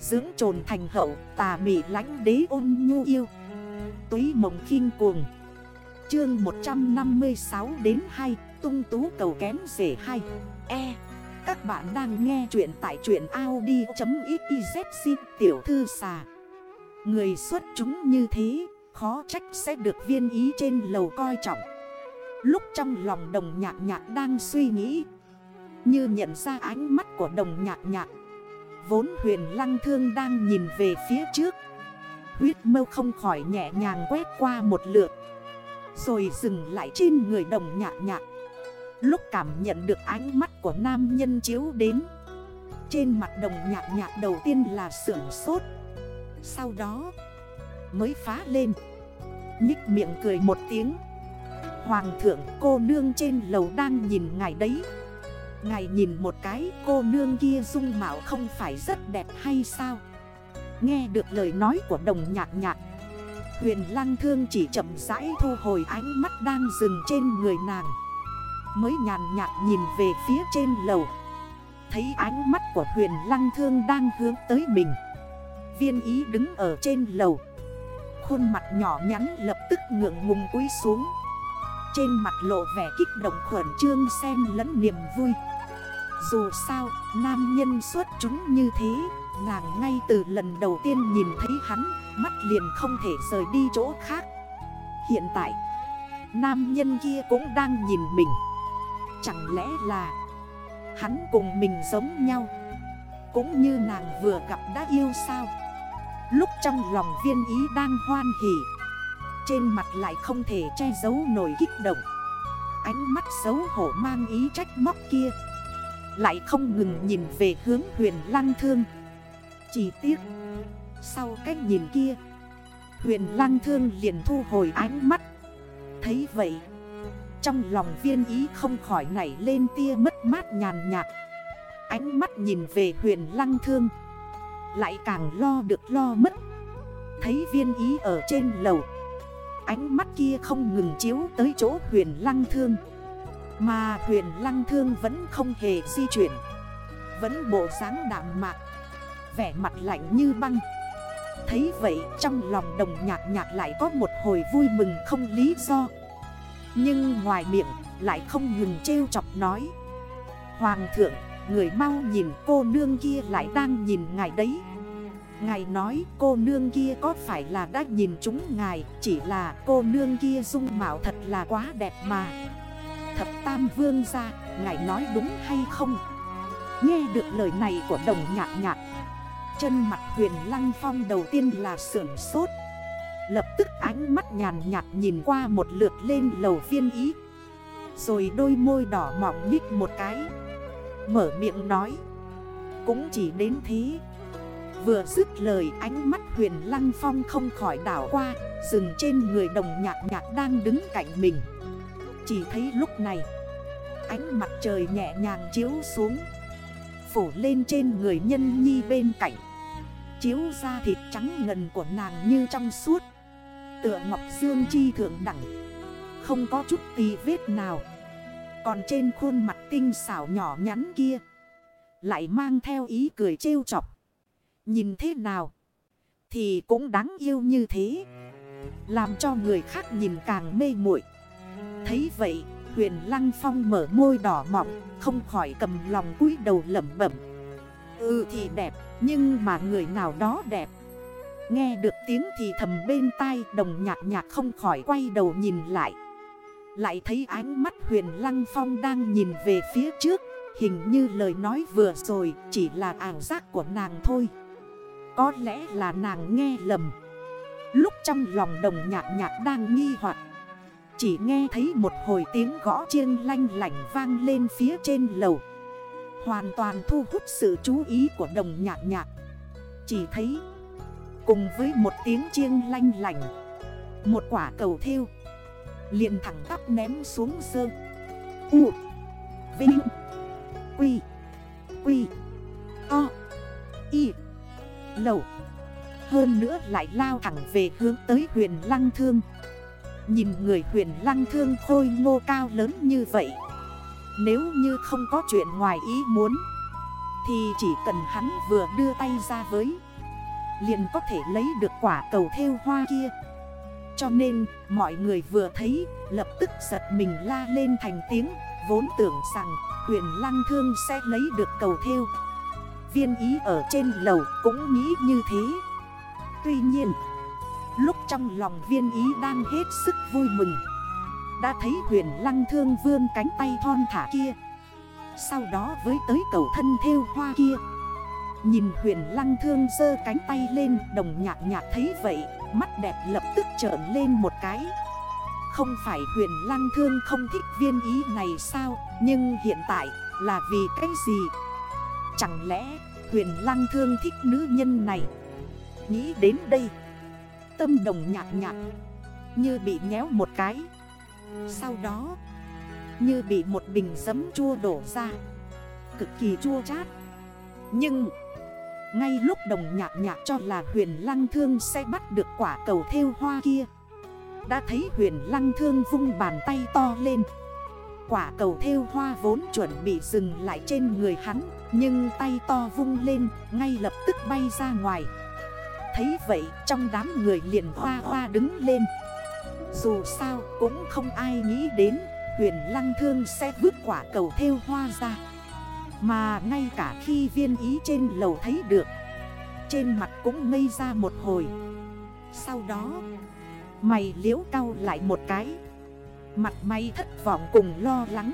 Dưỡng trồn thành hậu, tà mị lánh đế ôn nhu yêu. Túy mộng khinh cuồng. Chương 156 đến 2 Tung tú cầu kém rể 2 E. Các bạn đang nghe chuyện tại chuyện Audi.xyz tiểu thư xà. Người xuất chúng như thế, Khó trách sẽ được viên ý trên lầu coi trọng. Lúc trong lòng đồng nhạc nhạc đang suy nghĩ, Như nhận ra ánh mắt của đồng nhạc nhạc Vốn huyền lăng thương đang nhìn về phía trước. Huyết mâu không khỏi nhẹ nhàng quét qua một lượt. Rồi dừng lại trên người đồng nhạc nhạc. Lúc cảm nhận được ánh mắt của nam nhân chiếu đến. Trên mặt đồng nhạc nhạc đầu tiên là sưởng sốt. Sau đó, mới phá lên. Nhích miệng cười một tiếng. Hoàng thượng, cô nương trên lầu đang nhìn ngài đấy. Ngài nhìn một cái, cô nương kia dung mạo không phải rất đẹp hay sao? Nghe được lời nói của đồng nhạc nhạc, Huyền lăng thương chỉ chậm rãi thu hồi ánh mắt đang dừng trên người nàng. Mới nhàn nhạt nhìn về phía trên lầu. Thấy ánh mắt của huyền lăng thương đang hướng tới mình. Viên ý đứng ở trên lầu. Khuôn mặt nhỏ nhắn lập tức ngượng ngùng cúi xuống. Trên mặt lộ vẻ kích động khuẩn trương xen lẫn niềm vui. Dù sao, nam nhân xuất chúng như thế Nàng ngay từ lần đầu tiên nhìn thấy hắn Mắt liền không thể rời đi chỗ khác. Hiện tại Nam nhân kia cũng đang nhìn mình. Chẳng lẽ là Hắn cùng mình giống nhau? Cũng như nàng vừa gặp đã yêu sao? Lúc trong lòng viên ý đang hoan hỉ trên mặt lại không thể che giấu nổi kích động. Ánh mắt xấu hổ mang ý trách móc kia Lại không ngừng nhìn về hướng huyền lăng thương. Chỉ tiếc, Sau cách nhìn kia, Huyền lăng thương liền thu hồi ánh mắt. Thấy vậy, Trong lòng viên ý không khỏi nảy lên tia mất mát nhàn nhạt. Ánh mắt nhìn về huyền lăng thương Lại càng lo được lo mất. Thấy viên ý ở trên lầu Ánh mắt kia không ngừng chiếu tới chỗ huyền lăng thương. Mà huyền lăng thương vẫn không hề di chuyển. Vẫn bộ dáng đạm mạc vẻ mặt lạnh như băng. Thấy vậy trong lòng đồng nhạc nhạc lại có một hồi vui mừng không lý do. Nhưng ngoài miệng lại không ngừng trêu chọc nói. Hoàng thượng, người mau nhìn cô nương kia lại đang nhìn ngài đấy. Ngài nói cô nương kia có phải là đã nhìn chúng ngài Chỉ là cô nương kia dung mạo thật là quá đẹp mà. Thập tam vương ra, ngài nói đúng hay không? Nghe được lời này của đồng nhạc nhạc Chân mặt huyền lăng phong đầu tiên là sưởng sốt. Lập tức ánh mắt nhàn nhạt nhìn qua một lượt lên lầu viên ý Rồi đôi môi đỏ mỏng nhích một cái Mở miệng nói Cũng chỉ đến thế Vừa dứt lời, ánh mắt huyền lăng phong không khỏi đảo qua, Dừng trên người đồng nhạc nhạc đang đứng cạnh mình. Chỉ thấy lúc này, Ánh mặt trời nhẹ nhàng chiếu xuống, Phủ lên trên người nhân nhi bên cạnh. Chiếu ra thịt trắng ngần của nàng như trong suốt, Tựa ngọc dương chi thượng đẳng, Không có chút tì vết nào. Còn trên khuôn mặt tinh xảo nhỏ nhắn kia, Lại mang theo ý cười trêu chọc. Nhìn thế nào? Thì cũng đáng yêu như thế. Làm cho người khác nhìn càng mê muội. Thấy vậy, huyền lăng phong mở môi đỏ mọng, Không khỏi cầm lòng cúi đầu lẩm bẩm. Ừ thì đẹp, nhưng mà người nào đó đẹp. Nghe được tiếng thì thầm bên tai, đồng nhạc nhạc không khỏi quay đầu nhìn lại. Lại thấy ánh mắt huyền lăng phong đang nhìn về phía trước. Hình như lời nói vừa rồi chỉ là ảo giác của nàng thôi. Có lẽ là nàng nghe lầm. Lúc trong lòng đồng nhạc nhạc đang nghi hoặc, Chỉ nghe thấy một hồi tiếng gõ chiêng lanh lảnh vang lên phía trên lầu. Hoàn toàn thu hút sự chú ý của đồng nhạc nhạc. Chỉ thấy, Cùng với một tiếng chiêng lanh lành Một quả cầu thiêu liền thẳng tắp ném xuống sơ. U, Vinh, Quy Quy. Lầu. Hơn nữa lại lao thẳng về hướng tới huyền lăng thương. Nhìn người huyền lăng thương khôi ngô cao lớn như vậy, nếu như không có chuyện ngoài ý muốn, Thì chỉ cần hắn vừa đưa tay ra với, Liền có thể lấy được quả cầu theo hoa kia. Cho nên, mọi người vừa thấy, Lập tức giật mình la lên thành tiếng, Vốn tưởng rằng huyền lăng thương sẽ lấy được cầu theo Viên ý ở trên lầu cũng nghĩ như thế. Tuy nhiên, Lúc trong lòng viên ý đang hết sức vui mừng, Đã thấy huyền lăng thương vươn cánh tay thon thả kia. Sau đó với tới cầu thân theo hoa kia, Nhìn huyền lăng thương dơ cánh tay lên Đồng nhạc nhạc thấy vậy, Mắt đẹp lập tức trởn lên một cái. Không phải huyền lăng thương không thích viên ý này sao, Nhưng hiện tại là vì cái gì? Chẳng lẽ huyền lăng thương thích nữ nhân này? Nghĩ đến đây, Tâm đồng nhạc nhạc, Như bị nhéo một cái. Sau đó, Như bị một bình sấm chua đổ ra, Cực kỳ chua chát. Nhưng, Ngay lúc đồng nhạc nhạc cho là huyền lăng thương sẽ bắt được quả cầu theo hoa kia, Đã thấy huyền lăng thương vung bàn tay to lên. Quả cầu theo hoa vốn chuẩn bị dừng lại trên người hắn. Nhưng tay to vung lên, ngay lập tức bay ra ngoài. Thấy vậy, trong đám người liền hoa hoa đứng lên. Dù sao, cũng không ai nghĩ đến, Huyền lăng thương sẽ vứt quả cầu theo hoa ra. Mà ngay cả khi viên ý trên lầu thấy được, Trên mặt cũng ngây ra một hồi. Sau đó, Mày liễu cao lại một cái. Mặt mày thất vọng cùng lo lắng.